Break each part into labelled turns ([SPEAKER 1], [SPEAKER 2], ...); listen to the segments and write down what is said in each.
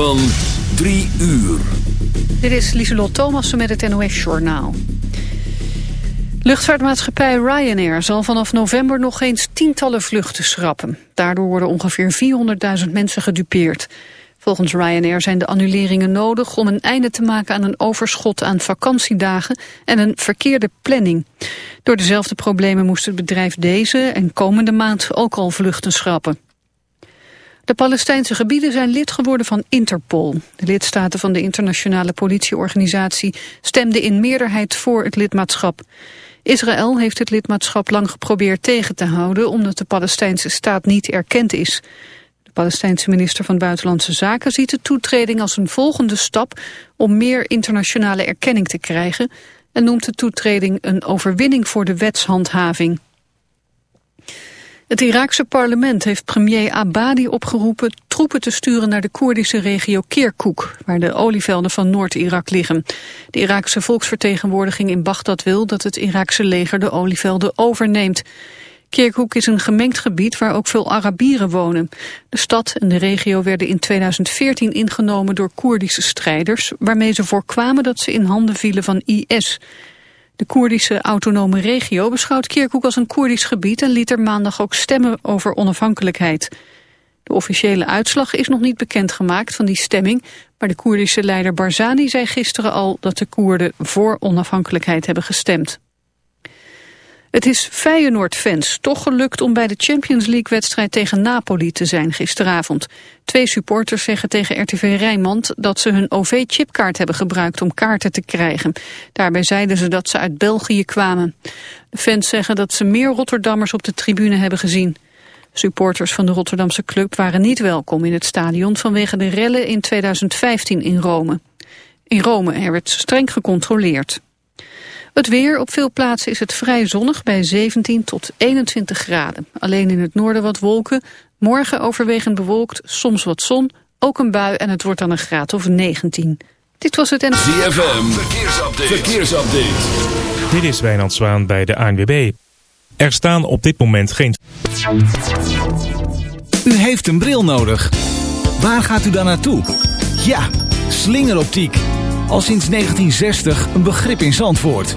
[SPEAKER 1] Van 3 uur.
[SPEAKER 2] Dit is Lieselot Thomassen met het NOS-journaal. Luchtvaartmaatschappij Ryanair zal vanaf november nog eens tientallen vluchten schrappen. Daardoor worden ongeveer 400.000 mensen gedupeerd. Volgens Ryanair zijn de annuleringen nodig om een einde te maken aan een overschot aan vakantiedagen en een verkeerde planning. Door dezelfde problemen moest het bedrijf deze en komende maand ook al vluchten schrappen. De Palestijnse gebieden zijn lid geworden van Interpol. De lidstaten van de internationale politieorganisatie stemden in meerderheid voor het lidmaatschap. Israël heeft het lidmaatschap lang geprobeerd tegen te houden omdat de Palestijnse staat niet erkend is. De Palestijnse minister van Buitenlandse Zaken ziet de toetreding als een volgende stap om meer internationale erkenning te krijgen en noemt de toetreding een overwinning voor de wetshandhaving. Het Iraakse parlement heeft premier Abadi opgeroepen troepen te sturen naar de Koerdische regio Kirkuk, waar de olievelden van Noord-Irak liggen. De Iraakse volksvertegenwoordiging in Bagdad wil dat het Iraakse leger de olievelden overneemt. Kirkuk is een gemengd gebied waar ook veel Arabieren wonen. De stad en de regio werden in 2014 ingenomen door Koerdische strijders, waarmee ze voorkwamen dat ze in handen vielen van IS. De Koerdische autonome regio beschouwt Kirkuk als een Koerdisch gebied en liet er maandag ook stemmen over onafhankelijkheid. De officiële uitslag is nog niet bekendgemaakt van die stemming, maar de Koerdische leider Barzani zei gisteren al dat de Koerden voor onafhankelijkheid hebben gestemd. Het is Feyenoord-fans toch gelukt om bij de Champions League-wedstrijd tegen Napoli te zijn gisteravond. Twee supporters zeggen tegen RTV Rijnmond dat ze hun OV-chipkaart hebben gebruikt om kaarten te krijgen. Daarbij zeiden ze dat ze uit België kwamen. Fans zeggen dat ze meer Rotterdammers op de tribune hebben gezien. Supporters van de Rotterdamse club waren niet welkom in het stadion vanwege de rellen in 2015 in Rome. In Rome er werd streng gecontroleerd. Het weer, op veel plaatsen is het vrij zonnig bij 17 tot 21 graden. Alleen in het noorden wat wolken. Morgen overwegend bewolkt, soms wat zon, ook een bui en het wordt dan een graad of 19. Dit was het en...
[SPEAKER 1] ZFM, verkeersupdate. verkeersupdate.
[SPEAKER 3] Dit is Wijnand Zwaan bij de ANWB. Er staan op dit moment geen...
[SPEAKER 4] U heeft een bril nodig. Waar gaat u dan naartoe? Ja, slingeroptiek al sinds 1960 een begrip in Zandvoort.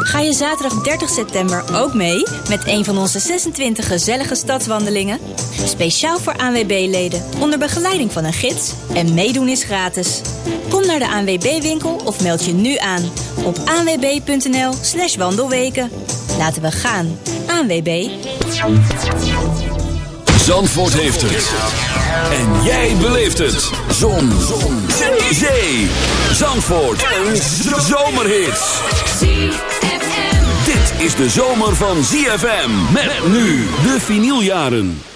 [SPEAKER 5] Ga je zaterdag 30 september ook mee met een van onze 26 gezellige stadswandelingen? Speciaal voor ANWB-leden, onder begeleiding van een gids. En meedoen is gratis. Kom naar de ANWB-winkel of meld je nu aan op anwb.nl slash wandelweken. Laten we gaan. ANWB.
[SPEAKER 1] Zandvoort heeft het. En jij beleeft het. Zon. Zon. Zee. Zee. Zandvoort. Een zomerhit. Is de zomer van ZFM. Met nu de vinyljaren.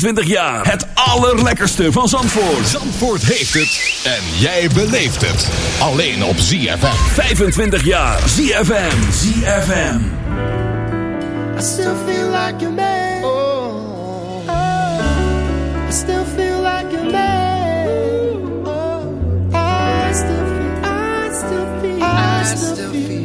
[SPEAKER 6] 25 jaar. Het allerlekkerste van Zandvoort.
[SPEAKER 7] Zandvoort heeft het. En jij beleeft het. Alleen op ZFM.
[SPEAKER 6] 25 jaar. ZFM. ZFM.
[SPEAKER 8] I still feel like a man. Oh. I still feel like a man. Oh. I still feel, I still feel,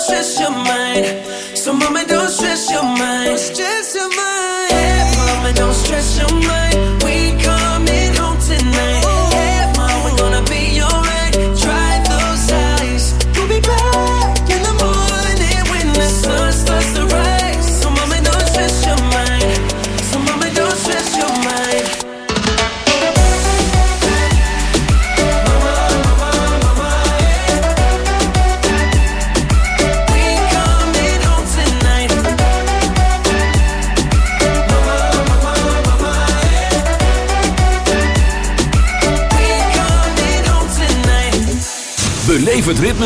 [SPEAKER 9] stress your mind. So, mama, don't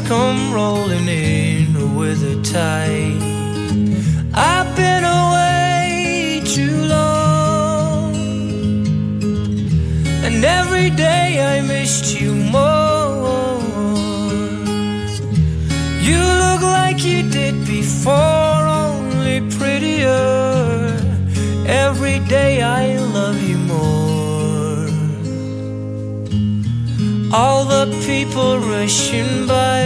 [SPEAKER 10] come rolling in with a tide. I've been away too long, and every day I missed you more. You look like you did before, only prettier. Every day I love you more. All the people rushing by,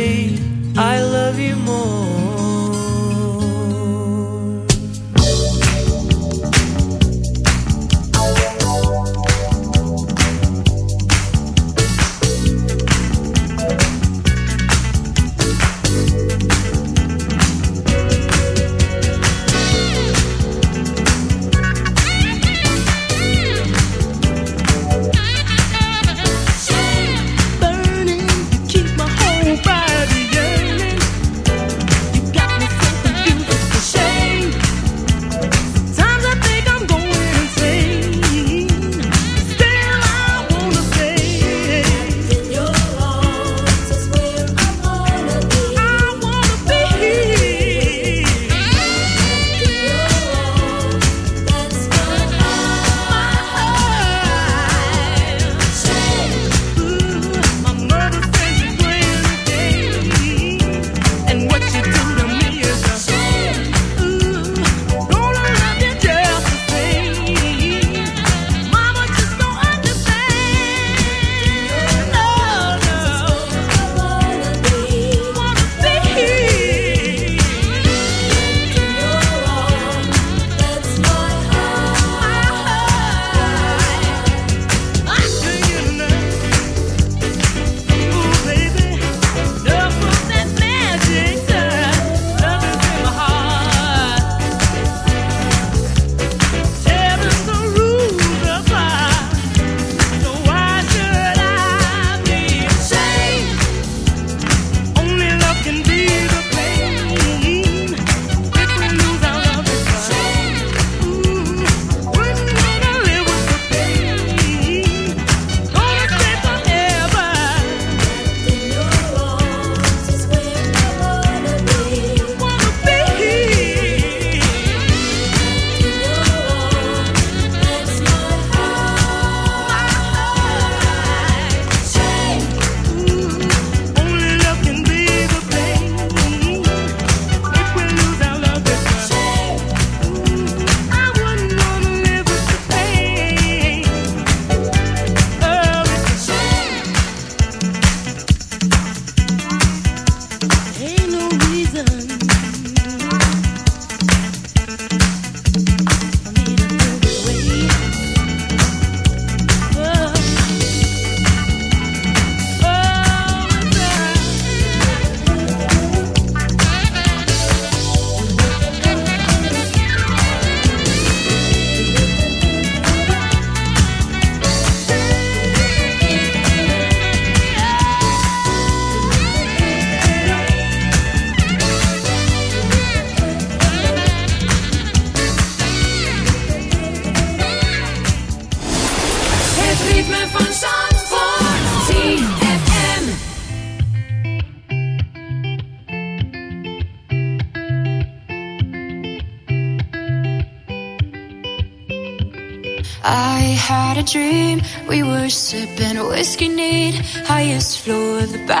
[SPEAKER 11] the back.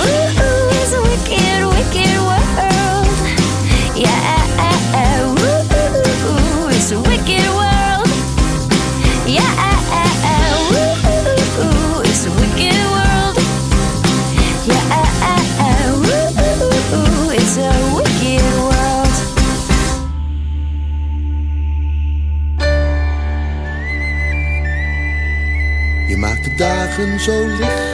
[SPEAKER 12] Ooh, it's a wicked, wicked world. Yeah, ooh, it's a wicked world. Yeah, ooh, it's a wicked world. Yeah, ooh, it's a wicked world.
[SPEAKER 7] Zo licht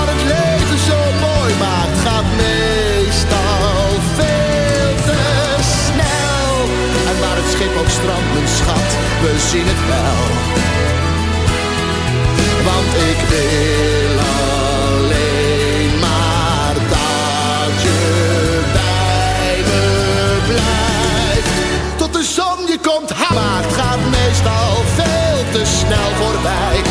[SPEAKER 7] strandt, mijn schat, we zien het wel. Want ik wil alleen maar dat je bij me blijft. Tot de zon je komt halen, maar het gaat meestal veel te snel voorbij.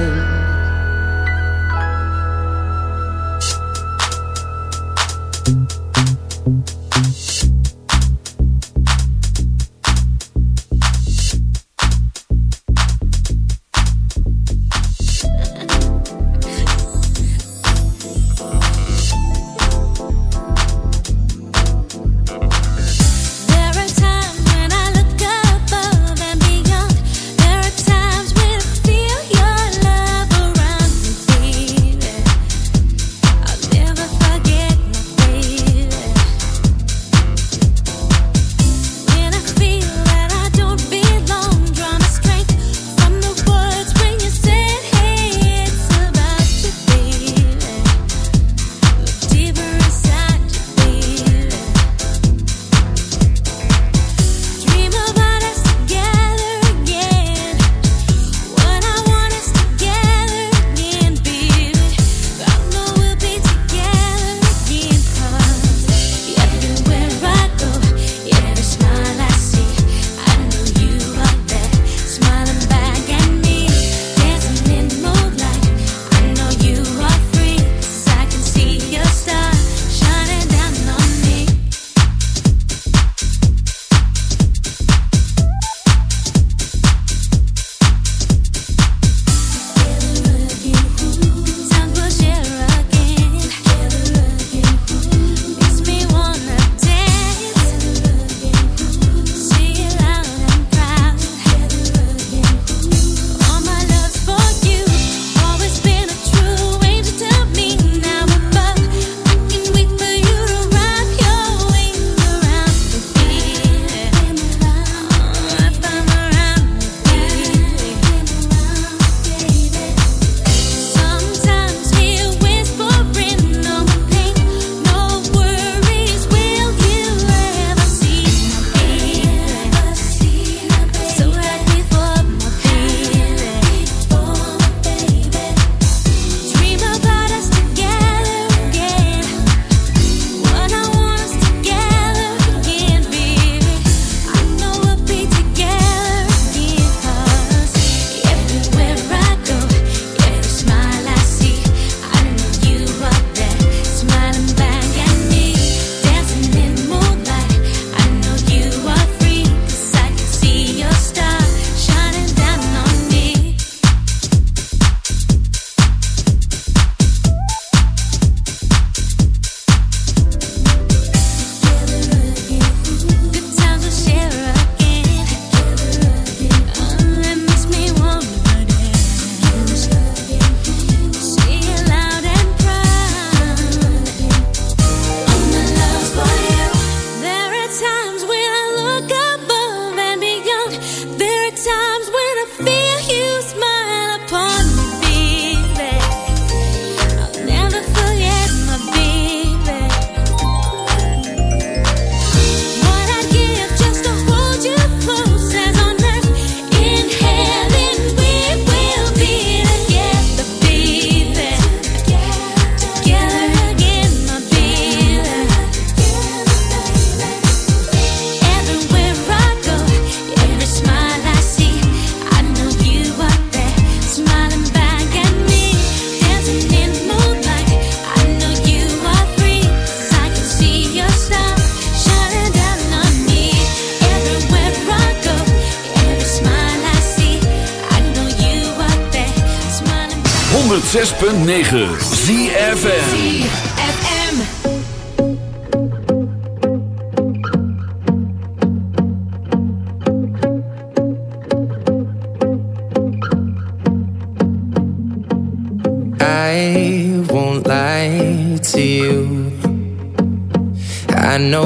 [SPEAKER 1] 106.9
[SPEAKER 9] ZFN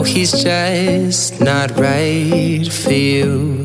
[SPEAKER 9] he's just not right for you.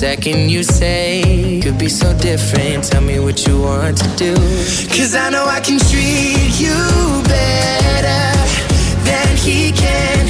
[SPEAKER 10] second you say could be so different. Tell me what you want to do. Cause I know I can treat you better than he can.